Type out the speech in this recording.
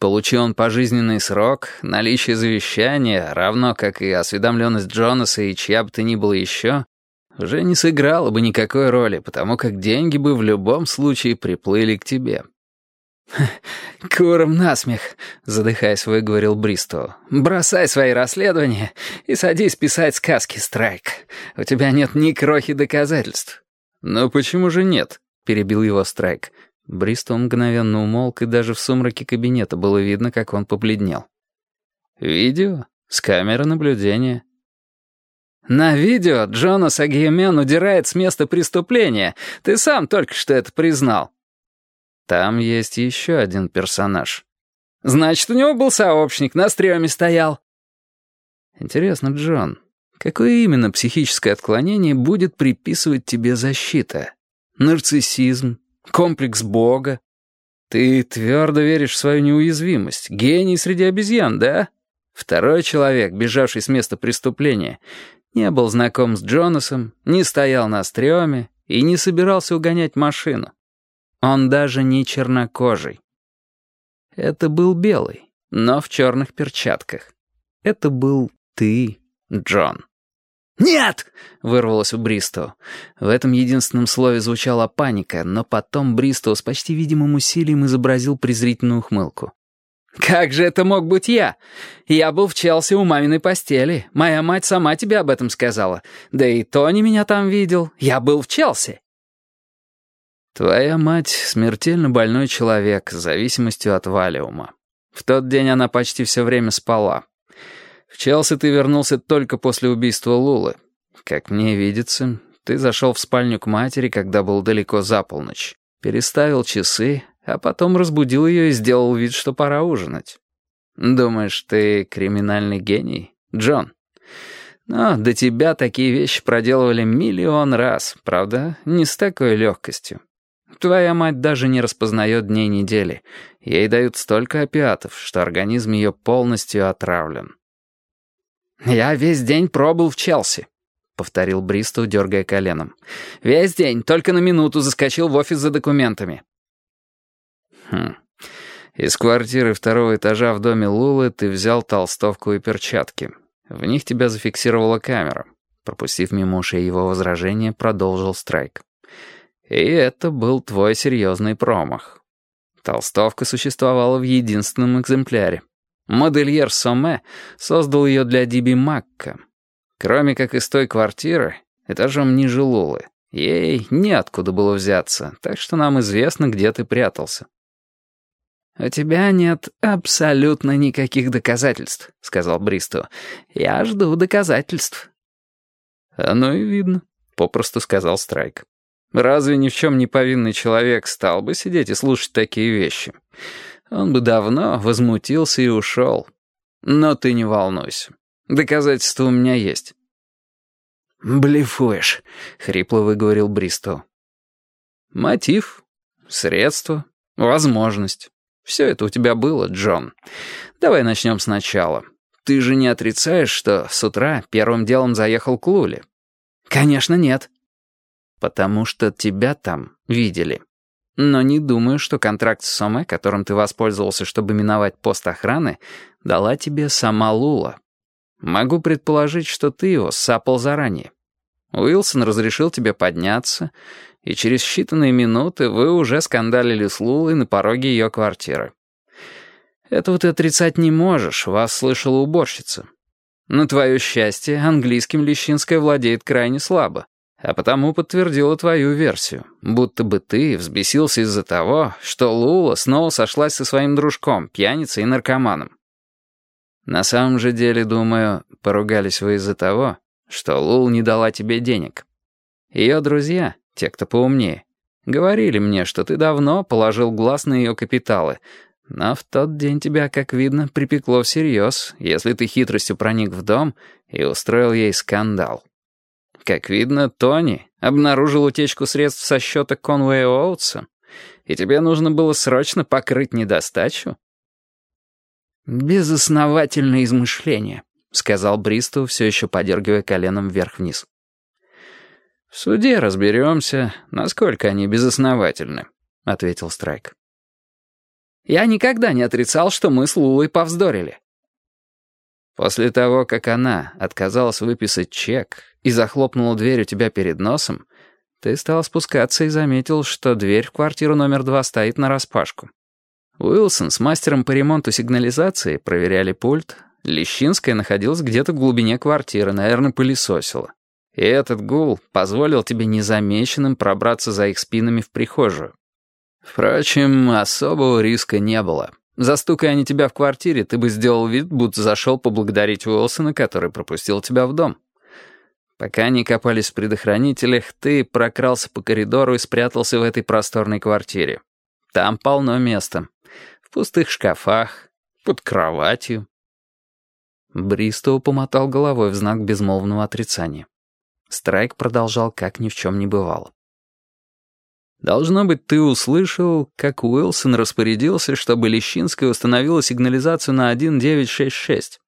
Получи он пожизненный срок, наличие завещания, равно как и осведомленность Джонаса и чья бы то ни было еще, уже не сыграло бы никакой роли, потому как деньги бы в любом случае приплыли к тебе. «Куром насмех», — задыхаясь, выговорил Бристоу. «Бросай свои расследования и садись писать сказки, Страйк. У тебя нет ни крохи доказательств». «Но почему же нет?» — перебил его Страйк. Бристоу мгновенно умолк, и даже в сумраке кабинета было видно, как он побледнел. «Видео? С камеры наблюдения?» «На видео Джонас Агиемен удирает с места преступления. Ты сам только что это признал». Там есть еще один персонаж. Значит, у него был сообщник, на стреме стоял. Интересно, Джон, какое именно психическое отклонение будет приписывать тебе защита? Нарциссизм? Комплекс Бога? Ты твердо веришь в свою неуязвимость. Гений среди обезьян, да? Второй человек, бежавший с места преступления, не был знаком с Джонасом, не стоял на стреме и не собирался угонять машину. Он даже не чернокожий. Это был белый, но в черных перчатках. Это был ты, Джон. «Нет!» — вырвалось у Бристоу. В этом единственном слове звучала паника, но потом Бристоу с почти видимым усилием изобразил презрительную ухмылку. «Как же это мог быть я? Я был в Челси у маминой постели. Моя мать сама тебе об этом сказала. Да и Тони меня там видел. Я был в Челси». Твоя мать — смертельно больной человек с зависимостью от валиума. В тот день она почти все время спала. В Челси ты вернулся только после убийства Лулы. Как мне видится, ты зашел в спальню к матери, когда был далеко за полночь, переставил часы, а потом разбудил ее и сделал вид, что пора ужинать. Думаешь, ты криминальный гений, Джон? Но до тебя такие вещи проделывали миллион раз, правда? Не с такой легкостью. Твоя мать даже не распознает дней недели. Ей дают столько опиатов, что организм ее полностью отравлен. «Я весь день пробыл в Челси», — повторил Бристоу, дергая коленом. «Весь день, только на минуту заскочил в офис за документами». «Хм. Из квартиры второго этажа в доме Лулы ты взял толстовку и перчатки. В них тебя зафиксировала камера». Пропустив мимо ушей его возражение, продолжил Страйк. И это был твой серьезный промах. Толстовка существовала в единственном экземпляре. Модельер Соме создал ее для Диби Макка. Кроме как из той квартиры, этажом ниже Лулы, ей неоткуда было взяться, так что нам известно, где ты прятался. «У тебя нет абсолютно никаких доказательств», — сказал Бристу. «Я жду доказательств». «Оно и видно», — попросту сказал Страйк. Разве ни в чем не повинный человек стал бы сидеть и слушать такие вещи? Он бы давно возмутился и ушел. Но ты не волнуйся. Доказательства у меня есть. «Блефуешь», — хрипло выговорил Бристоу. «Мотив, средство, возможность. Все это у тебя было, Джон. Давай начнем сначала. Ты же не отрицаешь, что с утра первым делом заехал к Луле?» «Конечно, нет». Потому что тебя там видели. Но не думаю, что контракт с Соме, которым ты воспользовался, чтобы миновать пост охраны, дала тебе сама Лула. Могу предположить, что ты его сапал заранее. Уилсон разрешил тебе подняться, и через считанные минуты вы уже скандалили с Лулой на пороге ее квартиры. Этого ты отрицать не можешь, вас слышала уборщица. На твое счастье, английским Лещинская владеет крайне слабо а потому подтвердила твою версию, будто бы ты взбесился из-за того, что Лула снова сошлась со своим дружком, пьяницей и наркоманом. На самом же деле, думаю, поругались вы из-за того, что Лул не дала тебе денег. Ее друзья, те, кто поумнее, говорили мне, что ты давно положил глаз на ее капиталы, но в тот день тебя, как видно, припекло всерьез, если ты хитростью проник в дом и устроил ей скандал. Как видно, Тони обнаружил утечку средств со счета Конвея Оутса, и тебе нужно было срочно покрыть недостачу? «Безосновательное измышление», — сказал Бристоу, все еще подергивая коленом вверх-вниз. «В суде разберемся, насколько они безосновательны», — ответил Страйк. Я никогда не отрицал, что мы с Лулой повздорили». После того, как она отказалась выписать чек и захлопнула дверь у тебя перед носом, ты стал спускаться и заметил, что дверь в квартиру номер два стоит нараспашку. Уилсон с мастером по ремонту сигнализации проверяли пульт. Лещинская находилась где-то в глубине квартиры, наверное, пылесосила. И этот гул позволил тебе незамеченным пробраться за их спинами в прихожую. Впрочем, особого риска не было. Застукая они тебя в квартире, ты бы сделал вид, будто зашел поблагодарить Уилсона, который пропустил тебя в дом. Пока они копались в предохранителях, ты прокрался по коридору и спрятался в этой просторной квартире. Там полно места. В пустых шкафах, под кроватью. Бристоу помотал головой в знак безмолвного отрицания. Страйк продолжал, как ни в чем не бывало. Должно быть, ты услышал, как Уилсон распорядился, чтобы Лещинская установила сигнализацию на 1966.